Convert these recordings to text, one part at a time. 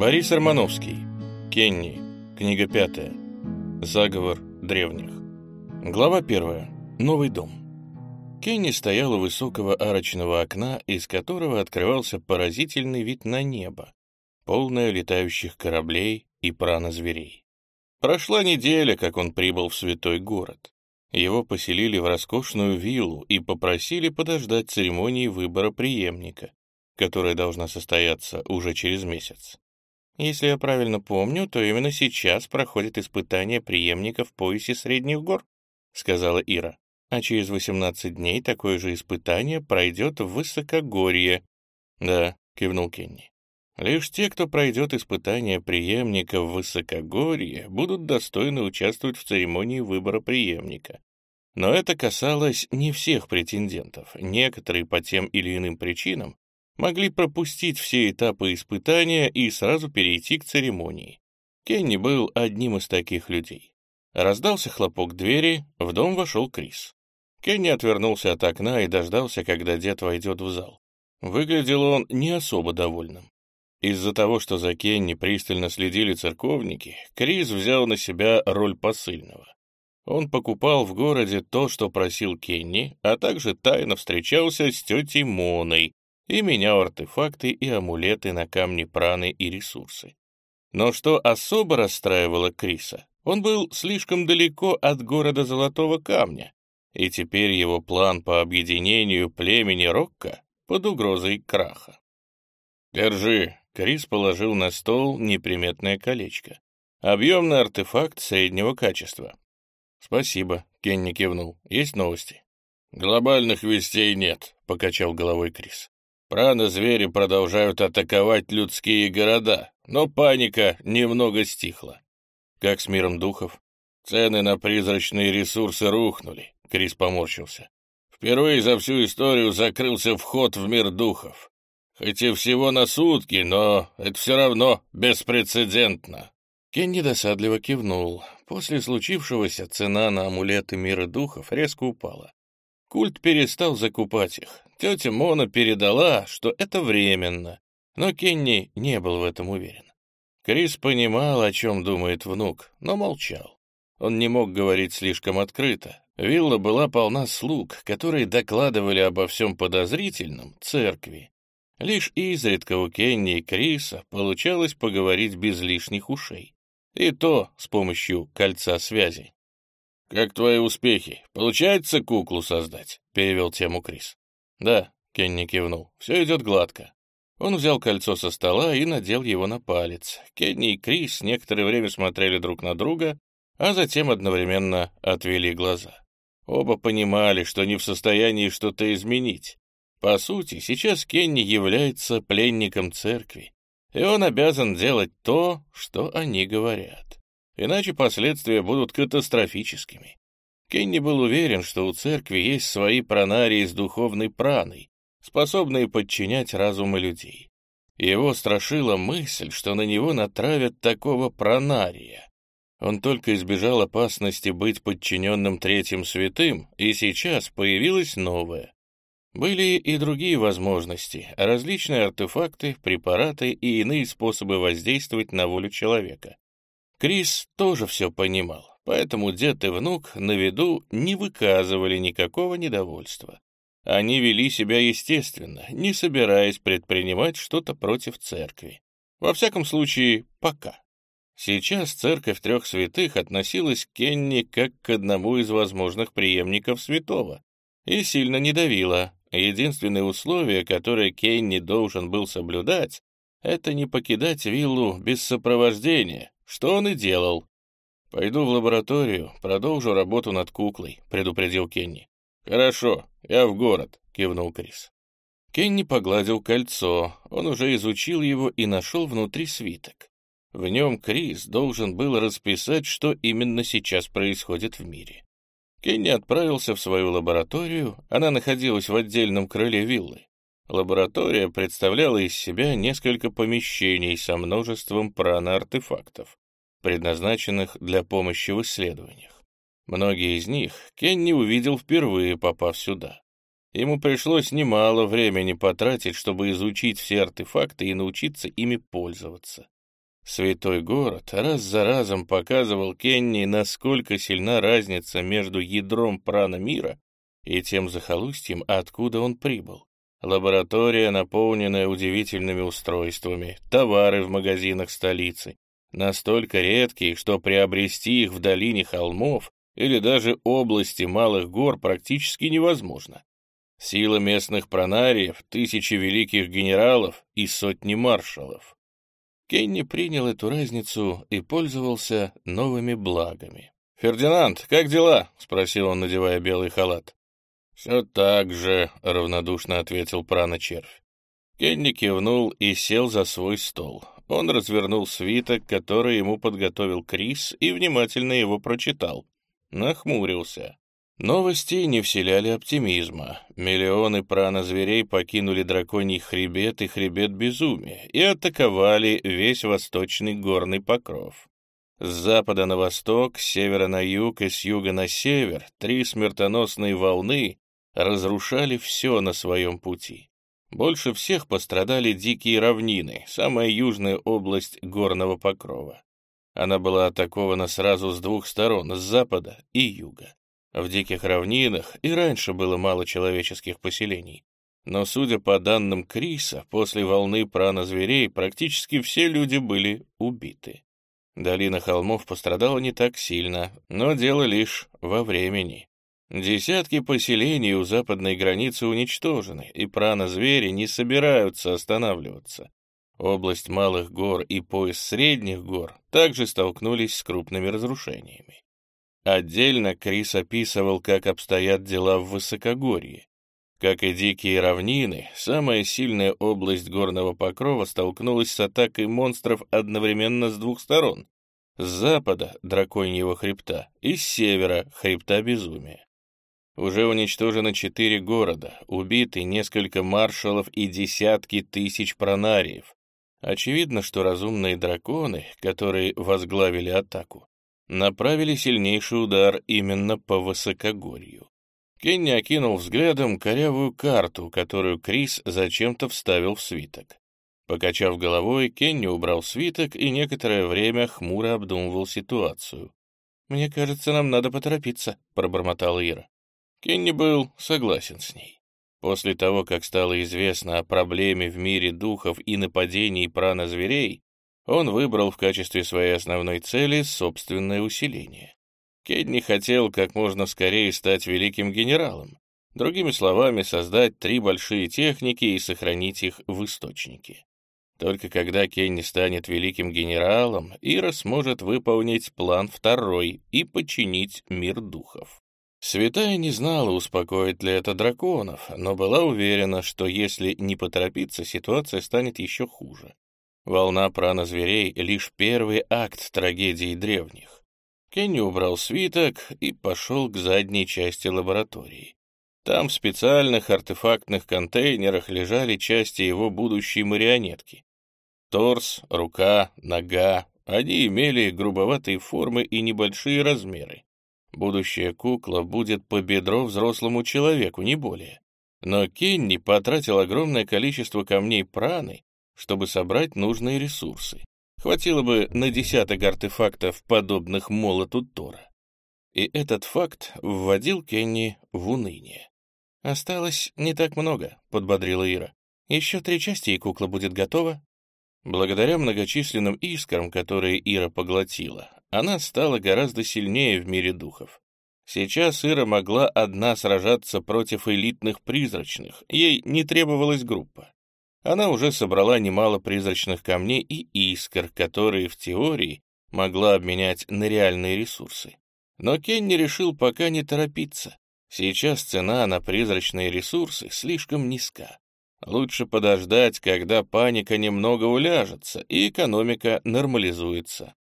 Борис Романовский. Кенни. Книга пятая. Заговор древних. Глава первая. Новый дом. Кенни стоял у высокого арочного окна, из которого открывался поразительный вид на небо, полное летающих кораблей и пранозверей. Прошла неделя, как он прибыл в святой город. Его поселили в роскошную виллу и попросили подождать церемонии выбора преемника, которая должна состояться уже через месяц. Если я правильно помню, то именно сейчас проходит испытание преемника в поясе средних гор, сказала Ира. А через 18 дней такое же испытание пройдет в высокогорье. Да, кивнул Кенни. Лишь те, кто пройдет испытание преемника в высокогорье, будут достойны участвовать в церемонии выбора преемника. Но это касалось не всех претендентов. Некоторые по тем или иным причинам могли пропустить все этапы испытания и сразу перейти к церемонии. Кенни был одним из таких людей. Раздался хлопок двери, в дом вошел Крис. Кенни отвернулся от окна и дождался, когда дед войдет в зал. Выглядел он не особо довольным. Из-за того, что за Кенни пристально следили церковники, Крис взял на себя роль посыльного. Он покупал в городе то, что просил Кенни, а также тайно встречался с тетей Моной, и менял артефакты и амулеты на камни праны и ресурсы. Но что особо расстраивало Криса, он был слишком далеко от города Золотого Камня, и теперь его план по объединению племени Рокка под угрозой краха. «Держи», — Крис положил на стол неприметное колечко. «Объемный артефакт среднего качества». «Спасибо», — Кенни кивнул. «Есть новости?» «Глобальных вестей нет», — покачал головой Крис. Прано-звери продолжают атаковать людские города, но паника немного стихла. Как с миром духов? Цены на призрачные ресурсы рухнули, Крис поморщился. Впервые за всю историю закрылся вход в мир духов. Хоть и всего на сутки, но это все равно беспрецедентно. Кенни досадливо кивнул. После случившегося цена на амулеты мира духов резко упала. Культ перестал закупать их. Тетя Мона передала, что это временно, но Кенни не был в этом уверен. Крис понимал, о чем думает внук, но молчал. Он не мог говорить слишком открыто. Вилла была полна слуг, которые докладывали обо всем подозрительном церкви. Лишь изредка у Кенни и Криса получалось поговорить без лишних ушей. И то с помощью кольца связи. «Как твои успехи? Получается куклу создать?» — перевел тему Крис. «Да», — Кенни кивнул, — «все идет гладко». Он взял кольцо со стола и надел его на палец. Кенни и Крис некоторое время смотрели друг на друга, а затем одновременно отвели глаза. Оба понимали, что не в состоянии что-то изменить. По сути, сейчас Кенни является пленником церкви, и он обязан делать то, что они говорят. Иначе последствия будут катастрофическими. Кенни был уверен, что у церкви есть свои пронарии с духовной праной, способные подчинять разумы людей. Его страшила мысль, что на него натравят такого пронария. Он только избежал опасности быть подчиненным третьим святым, и сейчас появилась новая. Были и другие возможности, различные артефакты, препараты и иные способы воздействовать на волю человека. Крис тоже все понимал. Поэтому дед и внук на виду не выказывали никакого недовольства. Они вели себя естественно, не собираясь предпринимать что-то против церкви. Во всяком случае, пока. Сейчас церковь трех святых относилась к Кенни как к одному из возможных преемников святого и сильно не давила. Единственное условие, которое Кенни должен был соблюдать, это не покидать виллу без сопровождения, что он и делал, «Пойду в лабораторию, продолжу работу над куклой», — предупредил Кенни. «Хорошо, я в город», — кивнул Крис. Кенни погладил кольцо, он уже изучил его и нашел внутри свиток. В нем Крис должен был расписать, что именно сейчас происходит в мире. Кенни отправился в свою лабораторию, она находилась в отдельном крыле виллы. Лаборатория представляла из себя несколько помещений со множеством прано-артефактов предназначенных для помощи в исследованиях. Многие из них Кенни увидел впервые, попав сюда. Ему пришлось немало времени потратить, чтобы изучить все артефакты и научиться ими пользоваться. Святой город раз за разом показывал Кенни, насколько сильна разница между ядром прана мира и тем захолустьем, откуда он прибыл. Лаборатория, наполненная удивительными устройствами, товары в магазинах столицы, настолько редкие, что приобрести их в долине холмов или даже области малых гор практически невозможно. Сила местных пронариев, тысячи великих генералов и сотни маршалов. Кенни принял эту разницу и пользовался новыми благами. «Фердинанд, как дела?» — спросил он, надевая белый халат. «Все так же», — равнодушно ответил прана-червь. Кенни кивнул и сел за свой стол. Он развернул свиток, который ему подготовил Крис, и внимательно его прочитал. Нахмурился. Новости не вселяли оптимизма. Миллионы прана-зверей покинули драконий хребет и хребет безумия и атаковали весь восточный горный покров. С запада на восток, с севера на юг и с юга на север три смертоносные волны разрушали все на своем пути. Больше всех пострадали дикие равнины, самая южная область горного покрова. Она была атакована сразу с двух сторон, с запада и юга. В диких равнинах и раньше было мало человеческих поселений. Но, судя по данным Криса, после волны прана зверей практически все люди были убиты. Долина холмов пострадала не так сильно, но дело лишь во времени. Десятки поселений у западной границы уничтожены, и прана-звери не собираются останавливаться. Область малых гор и пояс средних гор также столкнулись с крупными разрушениями. Отдельно Крис описывал, как обстоят дела в высокогорье. Как и дикие равнины, самая сильная область горного покрова столкнулась с атакой монстров одновременно с двух сторон. С запада — драконьего хребта, и с севера — хребта безумия. Уже уничтожено четыре города, убиты несколько маршалов и десятки тысяч пронариев. Очевидно, что разумные драконы, которые возглавили атаку, направили сильнейший удар именно по высокогорью. Кенни окинул взглядом корявую карту, которую Крис зачем-то вставил в свиток. Покачав головой, Кенни убрал свиток и некоторое время хмуро обдумывал ситуацию. «Мне кажется, нам надо поторопиться», — пробормотала Ира. Кенни был согласен с ней. После того, как стало известно о проблеме в мире духов и нападении прана-зверей, он выбрал в качестве своей основной цели собственное усиление. Кедни хотел как можно скорее стать великим генералом, другими словами, создать три большие техники и сохранить их в источнике. Только когда Кенни станет великим генералом, Ира сможет выполнить план второй и подчинить мир духов. Святая не знала, успокоит ли это драконов, но была уверена, что если не поторопиться, ситуация станет еще хуже. Волна прана зверей — лишь первый акт трагедии древних. Кенни убрал свиток и пошел к задней части лаборатории. Там в специальных артефактных контейнерах лежали части его будущей марионетки. Торс, рука, нога — они имели грубоватые формы и небольшие размеры. Будущая кукла будет по бедро взрослому человеку, не более. Но Кенни потратил огромное количество камней праны чтобы собрать нужные ресурсы. Хватило бы на десяток артефактов, подобных молоту Тора. И этот факт вводил Кенни в уныние. «Осталось не так много», — подбодрила Ира. «Еще три части, и кукла будет готова». Благодаря многочисленным искрам, которые Ира поглотила, она стала гораздо сильнее в мире духов. Сейчас Ира могла одна сражаться против элитных призрачных, ей не требовалась группа. Она уже собрала немало призрачных камней и искр, которые в теории могла обменять на реальные ресурсы. Но Кенни решил пока не торопиться. Сейчас цена на призрачные ресурсы слишком низка. Лучше подождать, когда паника немного уляжется и экономика нормализуется.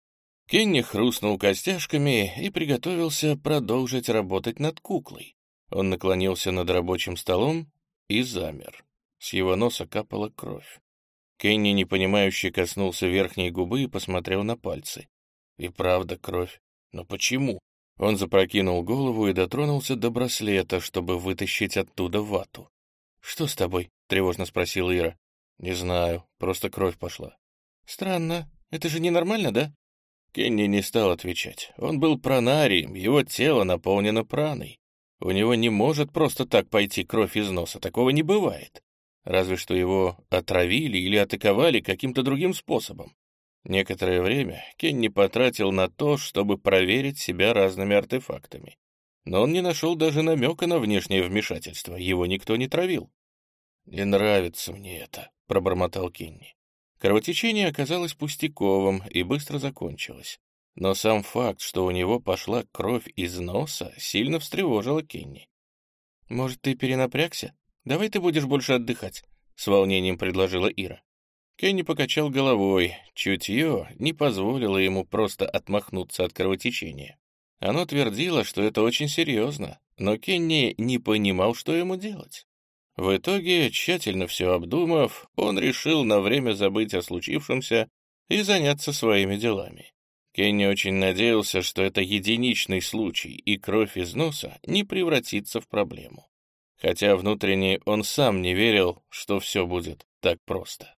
Кенни хрустнул костяшками и приготовился продолжить работать над куклой. Он наклонился над рабочим столом и замер. С его носа капала кровь. Кенни, непонимающе, коснулся верхней губы и посмотрел на пальцы. И правда кровь. Но почему? Он запрокинул голову и дотронулся до браслета, чтобы вытащить оттуда вату. «Что с тобой?» — тревожно спросила Ира. «Не знаю, просто кровь пошла». «Странно. Это же ненормально, да?» Кенни не стал отвечать. Он был пронарием, его тело наполнено праной. У него не может просто так пойти кровь из носа, такого не бывает. Разве что его отравили или атаковали каким-то другим способом. Некоторое время Кенни потратил на то, чтобы проверить себя разными артефактами. Но он не нашел даже намека на внешнее вмешательство, его никто не травил. «Не нравится мне это», — пробормотал Кенни. Кровотечение оказалось пустяковым и быстро закончилось. Но сам факт, что у него пошла кровь из носа, сильно встревожила Кенни. «Может, ты перенапрягся? Давай ты будешь больше отдыхать», — с волнением предложила Ира. Кенни покачал головой. Чутье не позволило ему просто отмахнуться от кровотечения. Оно твердило, что это очень серьезно, но Кенни не понимал, что ему делать. В итоге, тщательно все обдумав, он решил на время забыть о случившемся и заняться своими делами. Кенни очень надеялся, что это единичный случай, и кровь из носа не превратится в проблему. Хотя внутренне он сам не верил, что все будет так просто.